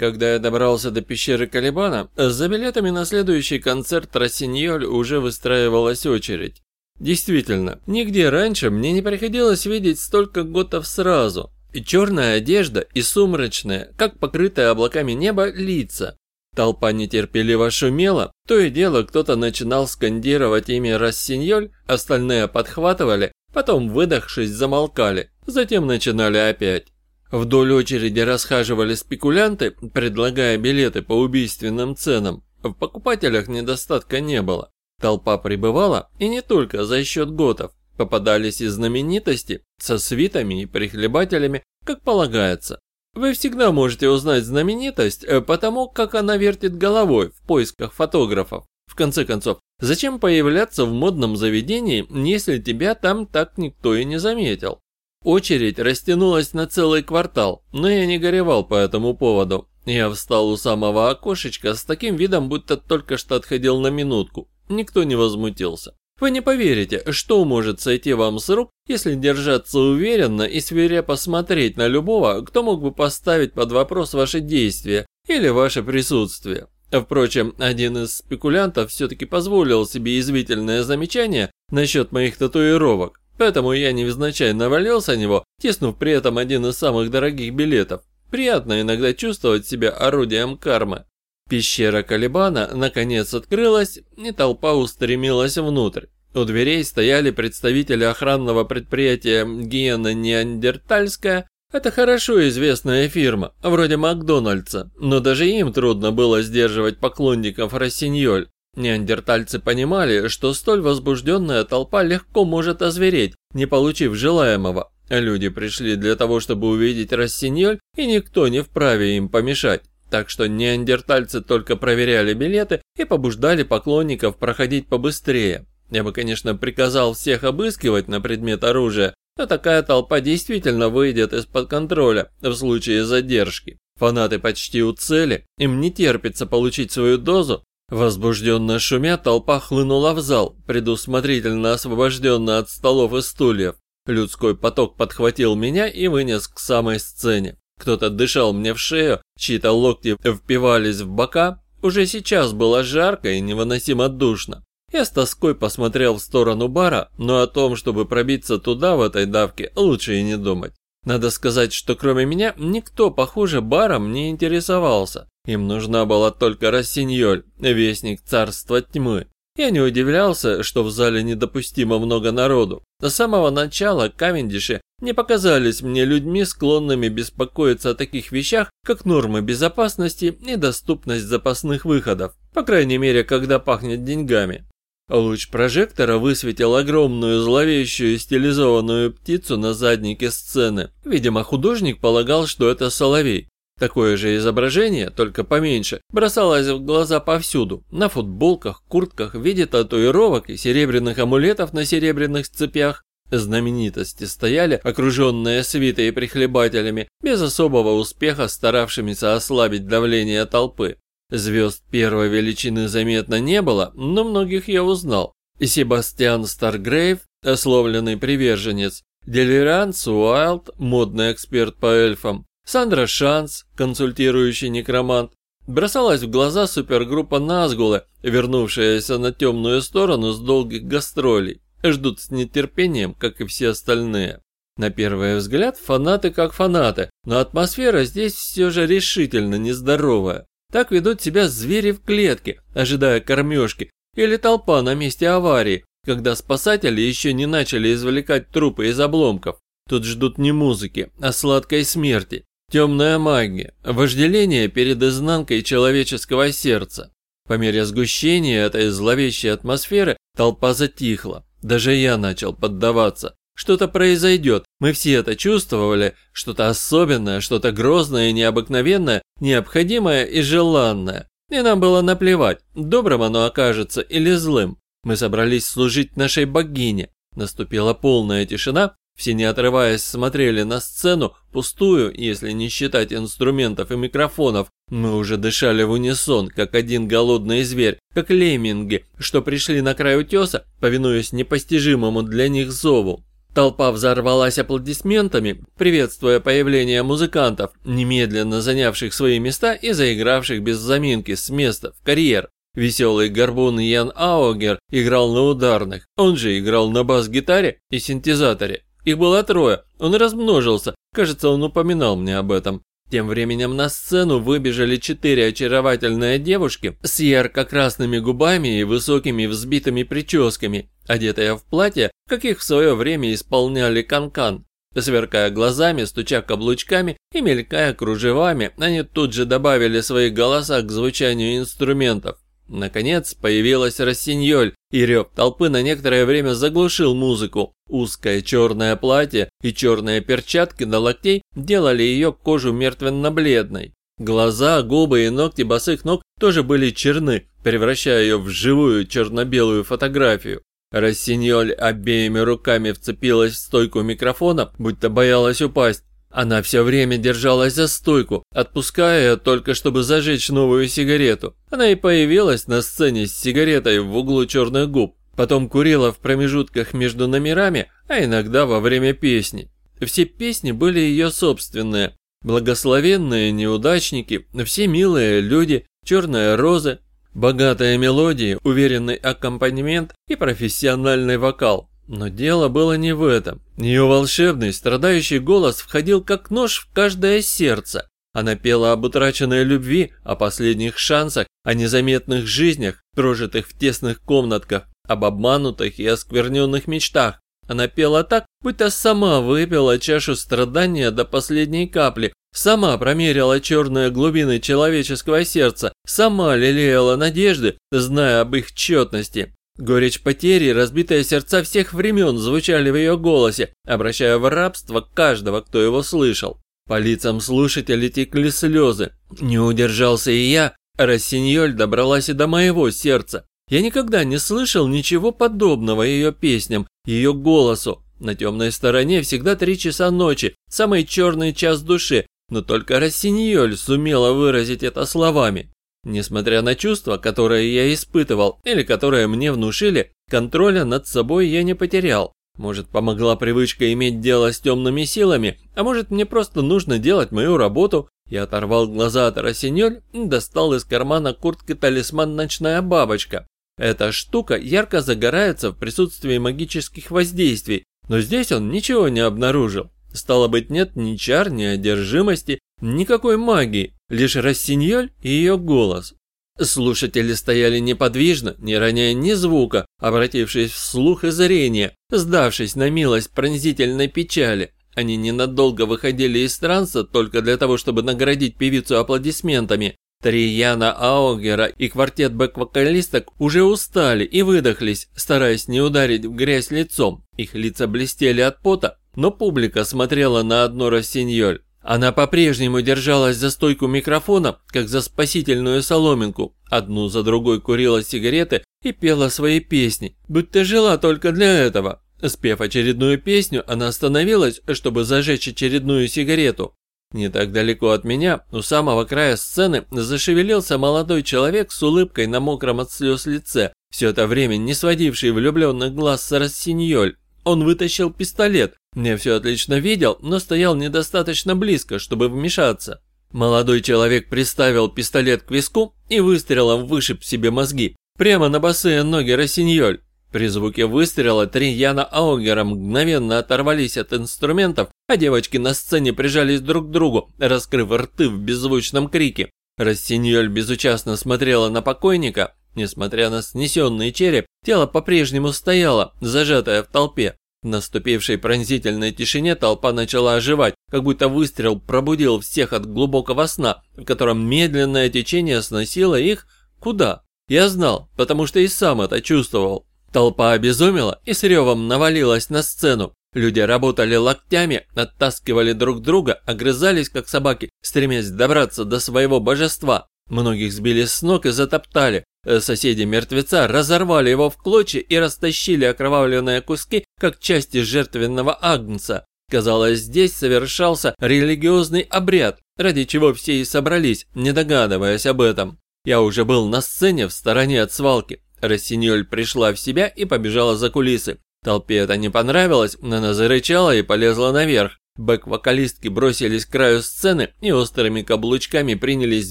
Когда я добрался до пещеры Калибана, за билетами на следующий концерт Рассиньоль уже выстраивалась очередь. Действительно, нигде раньше мне не приходилось видеть столько готов сразу. И черная одежда, и сумрачная, как покрытое облаками небо, лица. Толпа нетерпеливо шумела, то и дело кто-то начинал скандировать имя Рассиньоль, остальные подхватывали, потом, выдохшись, замолкали, затем начинали опять. Вдоль очереди расхаживали спекулянты, предлагая билеты по убийственным ценам. В покупателях недостатка не было. Толпа прибывала, и не только за счет готов. Попадались и знаменитости со свитами и прихлебателями, как полагается. Вы всегда можете узнать знаменитость э, потому, как она вертит головой в поисках фотографов. В конце концов, зачем появляться в модном заведении, если тебя там так никто и не заметил? Очередь растянулась на целый квартал, но я не горевал по этому поводу. Я встал у самого окошечка с таким видом, будто только что отходил на минутку. Никто не возмутился. Вы не поверите, что может сойти вам с рук, если держаться уверенно и свирепо смотреть на любого, кто мог бы поставить под вопрос ваши действия или ваше присутствие. Впрочем, один из спекулянтов все-таки позволил себе извительное замечание насчет моих татуировок. Поэтому я невзначай навалился на него, теснув при этом один из самых дорогих билетов. Приятно иногда чувствовать себя орудием кармы. Пещера Калибана наконец открылась, и толпа устремилась внутрь. У дверей стояли представители охранного предприятия «Гиена Неандертальская». Это хорошо известная фирма, вроде Макдональдса, но даже им трудно было сдерживать поклонников Рассиньоль. Неандертальцы понимали, что столь возбужденная толпа легко может озвереть, не получив желаемого. Люди пришли для того, чтобы увидеть Рассиньоль, и никто не вправе им помешать. Так что неандертальцы только проверяли билеты и побуждали поклонников проходить побыстрее. Я бы, конечно, приказал всех обыскивать на предмет оружия, но такая толпа действительно выйдет из-под контроля в случае задержки. Фанаты почти у цели, им не терпится получить свою дозу, Возбужденно шумя, толпа хлынула в зал, предусмотрительно освобожденно от столов и стульев. Людской поток подхватил меня и вынес к самой сцене. Кто-то дышал мне в шею, чьи-то локти впивались в бока. Уже сейчас было жарко и невыносимо душно. Я с тоской посмотрел в сторону бара, но о том, чтобы пробиться туда в этой давке, лучше и не думать. Надо сказать, что кроме меня никто, похоже, баром не интересовался. Им нужна была только Рассиньоль, вестник царства тьмы. Я не удивлялся, что в зале недопустимо много народу. До самого начала Кавендиши не показались мне людьми, склонными беспокоиться о таких вещах, как нормы безопасности и доступность запасных выходов, по крайней мере, когда пахнет деньгами. Луч прожектора высветил огромную зловещую стилизованную птицу на заднике сцены. Видимо, художник полагал, что это соловей. Такое же изображение, только поменьше, бросалось в глаза повсюду. На футболках, куртках, в виде татуировок и серебряных амулетов на серебряных цепях. Знаменитости стояли, окруженные свитой и прихлебателями, без особого успеха старавшимися ослабить давление толпы. Звезд первой величины заметно не было, но многих я узнал. Себастьян Старгрейв, ословленный приверженец, Делиранс Уайлд, модный эксперт по эльфам, Сандра Шанс, консультирующий некромант, бросалась в глаза супергруппа Назгула, вернувшаяся на темную сторону с долгих гастролей. Ждут с нетерпением, как и все остальные. На первый взгляд фанаты как фанаты, но атмосфера здесь все же решительно нездоровая. Так ведут себя звери в клетке, ожидая кормежки, или толпа на месте аварии, когда спасатели еще не начали извлекать трупы из обломков. Тут ждут не музыки, а сладкой смерти. Темная магия, вожделение перед изнанкой человеческого сердца. По мере сгущения этой зловещей атмосферы толпа затихла. Даже я начал поддаваться. Что-то произойдет, мы все это чувствовали, что-то особенное, что-то грозное и необыкновенное, необходимое и желанное. И нам было наплевать, добрым оно окажется или злым. Мы собрались служить нашей богине. Наступила полная тишина, все не отрываясь смотрели на сцену, пустую, если не считать инструментов и микрофонов. Мы уже дышали в унисон, как один голодный зверь, как лемминги, что пришли на край утеса, повинуясь непостижимому для них зову. Толпа взорвалась аплодисментами, приветствуя появление музыкантов, немедленно занявших свои места и заигравших без заминки с места в карьер. Веселый горбун Ян Аугер играл на ударных, он же играл на бас-гитаре и синтезаторе. Их было трое, он размножился, кажется, он упоминал мне об этом. Тем временем на сцену выбежали четыре очаровательные девушки с ярко-красными губами и высокими взбитыми прическами, одетые в платья, каких в свое время исполняли канкан. -кан. Сверкая глазами, стуча каблучками и мелькая кружевами, они тут же добавили свои голоса к звучанию инструментов. Наконец появилась Рассиньоль, и рев толпы на некоторое время заглушил музыку. Узкое черное платье и черные перчатки до локтей делали ее кожу мертвенно-бледной. Глаза, губы и ногти босых ног тоже были черны, превращая ее в живую черно-белую фотографию. Рассиньоль обеими руками вцепилась в стойку микрофона, будто боялась упасть. Она все время держалась за стойку, отпуская ее только чтобы зажечь новую сигарету. Она и появилась на сцене с сигаретой в углу черных губ. Потом курила в промежутках между номерами, а иногда во время песни. Все песни были ее собственные. Благословенные неудачники, все милые люди, черные розы, богатые мелодии, уверенный аккомпанемент и профессиональный вокал. Но дело было не в этом. Ее волшебный, страдающий голос входил как нож в каждое сердце. Она пела об утраченной любви, о последних шансах, о незаметных жизнях, прожитых в тесных комнатках, об обманутых и оскверненных мечтах. Она пела так, будто сама выпила чашу страдания до последней капли, сама промерила черные глубины человеческого сердца, сама лелеяла надежды, зная об их тщетности. Горечь потери, разбитые сердца всех времен звучали в ее голосе, обращая в рабство каждого, кто его слышал. По лицам слушателей текли слезы. Не удержался и я, Рассиньоль добралась и до моего сердца. Я никогда не слышал ничего подобного ее песням, ее голосу. На темной стороне всегда три часа ночи, самый черный час души, но только Рассиньоль сумела выразить это словами. Несмотря на чувства, которые я испытывал или которые мне внушили, контроля над собой я не потерял. Может, помогла привычка иметь дело с темными силами, а может, мне просто нужно делать мою работу. Я оторвал глаза от Росиньоль и достал из кармана куртки талисман «Ночная бабочка». Эта штука ярко загорается в присутствии магических воздействий, но здесь он ничего не обнаружил. Стало быть, нет ни чар, ни одержимости, никакой магии, лишь Рассиньоль и ее голос. Слушатели стояли неподвижно, не роняя ни звука, обратившись в слух и зрение, сдавшись на милость пронзительной печали. Они ненадолго выходили из транса только для того, чтобы наградить певицу аплодисментами. Три Яна Аугера и квартет бэк-вокалисток уже устали и выдохлись, стараясь не ударить в грязь лицом. Их лица блестели от пота, но публика смотрела на одно Рассиньоль. Она по-прежнему держалась за стойку микрофона, как за спасительную соломинку. Одну за другой курила сигареты и пела свои песни, будто жила только для этого. Спев очередную песню, она остановилась, чтобы зажечь очередную сигарету. Не так далеко от меня, у самого края сцены, зашевелился молодой человек с улыбкой на мокром от слез лице, все это время не сводивший влюбленных глаз с Рассиньоль. Он вытащил пистолет. Я все отлично видел, но стоял недостаточно близко, чтобы вмешаться. Молодой человек приставил пистолет к виску и выстрелом вышиб себе мозги. Прямо на босые ноги Росиньоль. При звуке выстрела три Яна Аугера мгновенно оторвались от инструментов, а девочки на сцене прижались друг к другу, раскрыв рты в беззвучном крике. Рассиньоль безучастно смотрела на покойника, Несмотря на снесенный череп, тело по-прежнему стояло, зажатое в толпе. В наступившей пронзительной тишине толпа начала оживать, как будто выстрел пробудил всех от глубокого сна, в котором медленное течение сносило их куда. Я знал, потому что и сам это чувствовал. Толпа обезумела и с ревом навалилась на сцену. Люди работали локтями, оттаскивали друг друга, огрызались как собаки, стремясь добраться до своего божества. Многих сбили с ног и затоптали. Э, соседи мертвеца разорвали его в клочья и растащили окровавленные куски, как части жертвенного агнца. Казалось, здесь совершался религиозный обряд, ради чего все и собрались, не догадываясь об этом. Я уже был на сцене в стороне от свалки. Рассиньоль пришла в себя и побежала за кулисы. Толпе это не понравилось, но она зарычала и полезла наверх. Бэк-вокалистки бросились к краю сцены и острыми каблучками принялись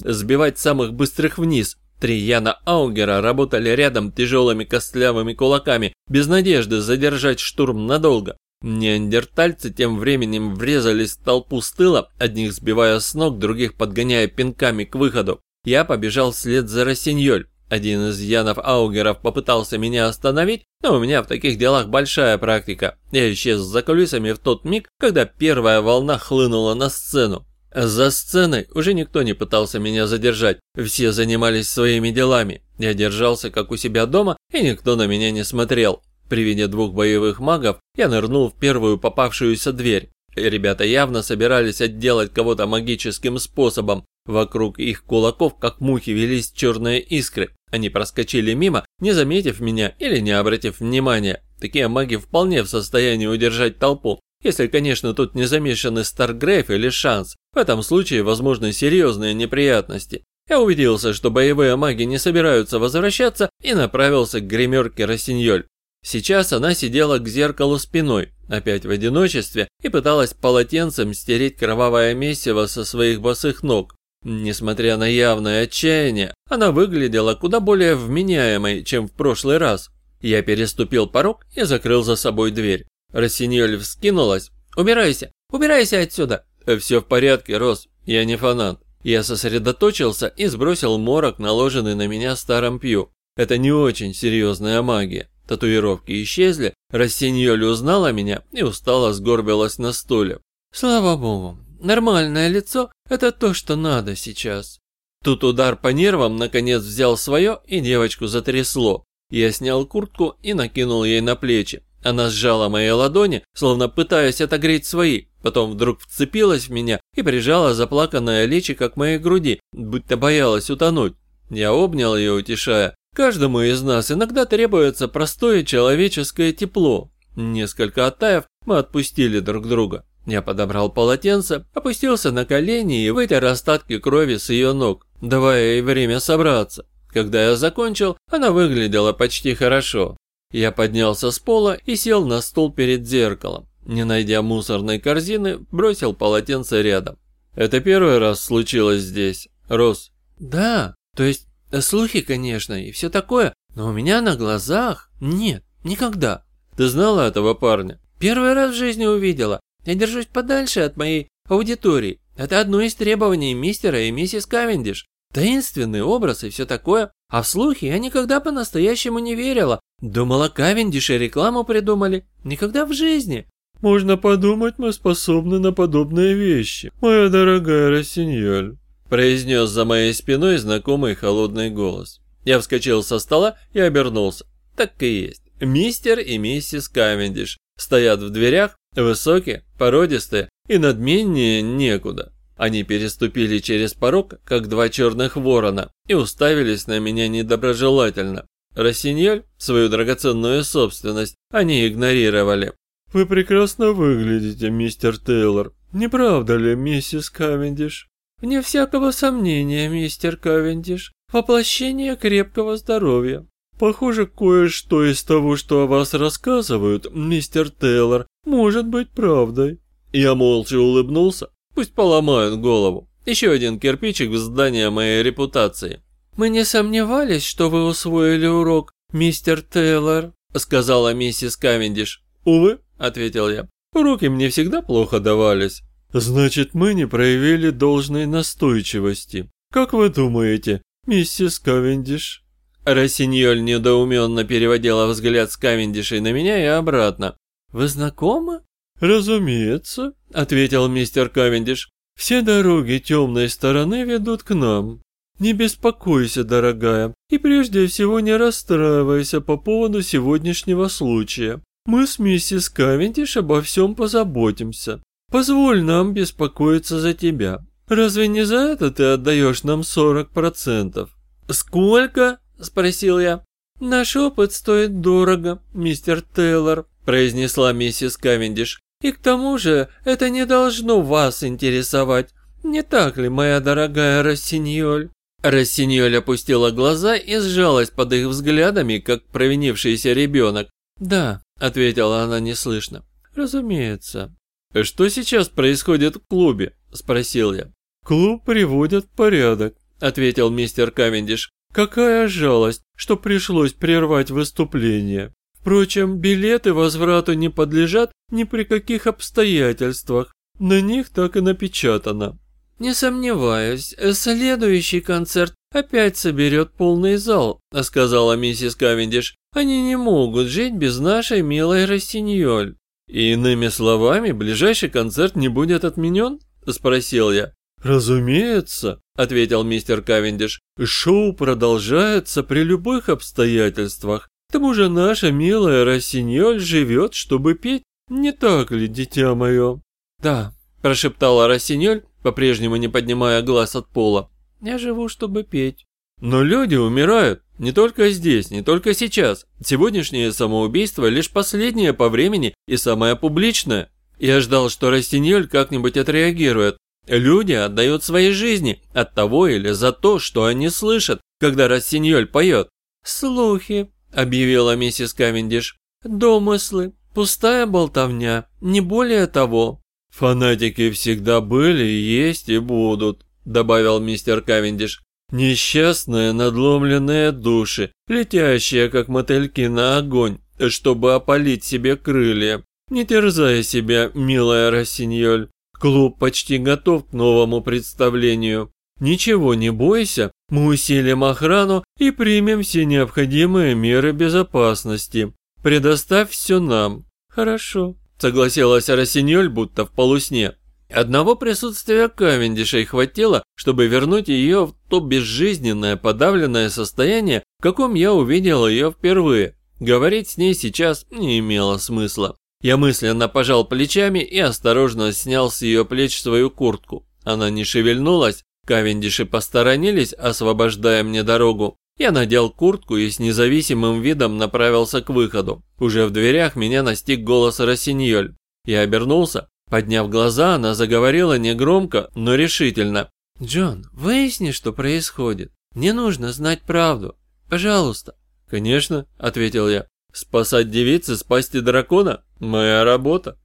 сбивать самых быстрых вниз. Три Яна Аугера работали рядом тяжелыми костлявыми кулаками, без надежды задержать штурм надолго. Неандертальцы тем временем врезались в толпу с тыла, одних сбивая с ног, других подгоняя пинками к выходу. Я побежал вслед за Рассиньоль. Один из Янов Аугеров попытался меня остановить, но у меня в таких делах большая практика. Я исчез за кулисами в тот миг, когда первая волна хлынула на сцену. За сценой уже никто не пытался меня задержать, все занимались своими делами. Я держался как у себя дома, и никто на меня не смотрел. При виде двух боевых магов я нырнул в первую попавшуюся дверь. Ребята явно собирались отделать кого-то магическим способом. Вокруг их кулаков, как мухи, велись черные искры. Они проскочили мимо, не заметив меня или не обратив внимания. Такие маги вполне в состоянии удержать толпу, если, конечно, тут не замешаны Старгрейв или Шанс. В этом случае возможны серьезные неприятности. Я убедился, что боевые маги не собираются возвращаться и направился к гримерке Рассиньоль. Сейчас она сидела к зеркалу спиной, опять в одиночестве, и пыталась полотенцем стереть кровавое месиво со своих босых ног. Несмотря на явное отчаяние, она выглядела куда более вменяемой, чем в прошлый раз. Я переступил порог и закрыл за собой дверь. Рассиньоль вскинулась. «Убирайся! Убирайся отсюда!» «Все в порядке, Рос, я не фанат». Я сосредоточился и сбросил морок, наложенный на меня старым пью. Это не очень серьезная магия. Татуировки исчезли, Рассиньоль узнала меня и устало сгорбилась на стуле. «Слава богу, нормальное лицо – это то, что надо сейчас». Тут удар по нервам наконец взял свое и девочку затрясло. Я снял куртку и накинул ей на плечи. Она сжала мои ладони, словно пытаясь отогреть свои, потом вдруг вцепилась в меня и прижала заплаканное личико к моей груди, будто боялась утонуть. Я обнял ее, утешая. Каждому из нас иногда требуется простое человеческое тепло. Несколько оттаив, мы отпустили друг друга. Я подобрал полотенце, опустился на колени и вытер остатки крови с ее ног, давая ей время собраться. Когда я закончил, она выглядела почти хорошо. Я поднялся с пола и сел на стул перед зеркалом. Не найдя мусорной корзины, бросил полотенце рядом. Это первый раз случилось здесь, Рос? Да, то есть э, слухи, конечно, и все такое, но у меня на глазах нет, никогда. Ты знала этого парня? Первый раз в жизни увидела. Я держусь подальше от моей аудитории. Это одно из требований мистера и миссис Кавендиш. Таинственный образ и все такое. А в слухи я никогда по-настоящему не верила. Думала, Кавендиши рекламу придумали. Никогда в жизни. Можно подумать, мы способны на подобные вещи, моя дорогая Рассиньоль. Произнес за моей спиной знакомый холодный голос. Я вскочил со стола и обернулся. Так и есть. Мистер и миссис Кавендиш стоят в дверях, высокие, породистые и надменнее некуда. Они переступили через порог, как два черных ворона, и уставились на меня недоброжелательно. Рассиньоль, свою драгоценную собственность, они игнорировали. «Вы прекрасно выглядите, мистер Тейлор. Не правда ли, миссис Кавендиш?» «Вне всякого сомнения, мистер Кавендиш. Воплощение крепкого здоровья». «Похоже, кое-что из того, что о вас рассказывают, мистер Тейлор, может быть правдой». Я молча улыбнулся, Пусть поломают голову. Еще один кирпичик в здание моей репутации. «Мы не сомневались, что вы усвоили урок, мистер Тейлор», сказала миссис Кавендиш. «Увы», ответил я, уроки мне всегда плохо давались. «Значит, мы не проявили должной настойчивости. Как вы думаете, миссис Кавендиш?» Рассиньоль недоуменно переводила взгляд с Кавендишей на меня и обратно. «Вы знакомы?» «Разумеется», — ответил мистер Кавендиш. «Все дороги темной стороны ведут к нам. Не беспокойся, дорогая, и прежде всего не расстраивайся по поводу сегодняшнего случая. Мы с миссис Кавендиш обо всем позаботимся. Позволь нам беспокоиться за тебя. Разве не за это ты отдаешь нам 40%? Сколько? Спросил я. Наш опыт стоит дорого, мистер Тейлор, произнесла миссис Кавендиш. И к тому же это не должно вас интересовать. Не так ли, моя дорогая Рассиньоль?» Рассиньоль опустила глаза и сжалась под их взглядами, как провинившийся ребенок. «Да, ответила она неслышно. Разумеется. Что сейчас происходит в клубе? Спросил я. Клуб приводят в порядок, ответил мистер Кавендиш. Какая жалость, что пришлось прервать выступление. Впрочем, билеты возврату не подлежат ни при каких обстоятельствах. На них так и напечатано. «Не сомневаюсь, следующий концерт опять соберет полный зал», — сказала миссис Кавендиш. «Они не могут жить без нашей милой Рассиньоль». «Иными словами, ближайший концерт не будет отменен?» — спросил я. «Разумеется», — ответил мистер Кавендиш. «Шоу продолжается при любых обстоятельствах. К тому же наша милая Рассиньоль живет, чтобы петь. Не так ли, дитя мое?» «Да», – прошептала Рассиньоль, по-прежнему не поднимая глаз от пола. «Я живу, чтобы петь». «Но люди умирают. Не только здесь, не только сейчас. Сегодняшнее самоубийство лишь последнее по времени и самое публичное. Я ждал, что Рассиньоль как-нибудь отреагирует. Люди отдают свои жизни от того или за то, что они слышат, когда Рассиньоль поет. «Слухи», – объявила миссис Кавендиш. «Домыслы, пустая болтовня, не более того». «Фанатики всегда были, есть и будут», – добавил мистер Кавендиш. «Несчастные надломленные души, летящие как мотыльки на огонь, чтобы опалить себе крылья. Не терзай себя, милая Рассиньоль. Клуб почти готов к новому представлению. Ничего не бойся, мы усилим охрану и примем все необходимые меры безопасности. Предоставь все нам. Хорошо, согласилась Рассиньоль, будто в полусне. Одного присутствия Кавендишей хватило, чтобы вернуть ее в то безжизненное, подавленное состояние, в каком я увидел ее впервые. Говорить с ней сейчас не имело смысла. Я мысленно пожал плечами и осторожно снял с ее плеч свою куртку. Она не шевельнулась, Кавендиши посторонились, освобождая мне дорогу. Я надел куртку и с независимым видом направился к выходу. Уже в дверях меня настиг голос Рассиньоль. Я обернулся. Подняв глаза, она заговорила негромко, но решительно. «Джон, выясни, что происходит. Мне нужно знать правду. Пожалуйста». «Конечно», — ответил я. «Спасать девицы, спасти дракона — моя работа».